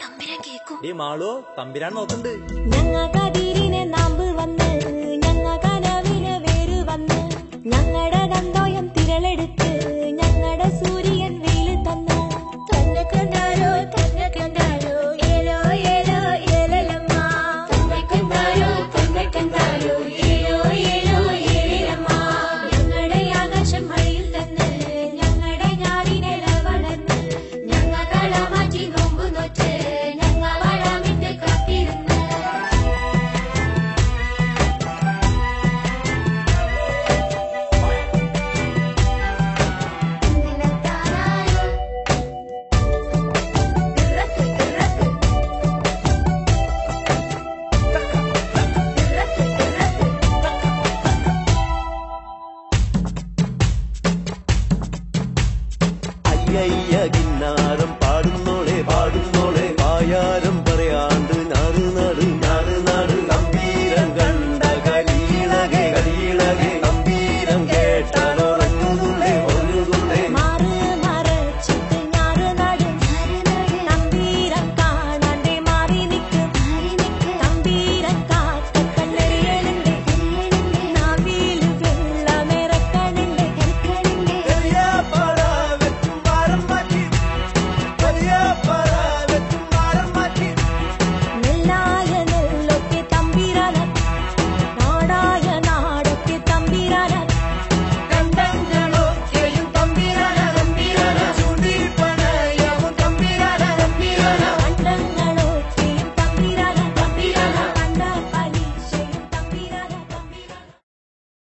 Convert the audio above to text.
തമ്പുരാൻ ഏ മാളോ തമ്പുരാൻ നോക്കണ്ട് ഞങ്ങ കതിരിനെ വന്ന് ഞങ്ങ വേര് വന്ന് ഞങ്ങളുടെ ഗന്ധോയം തിരളെടുത്ത്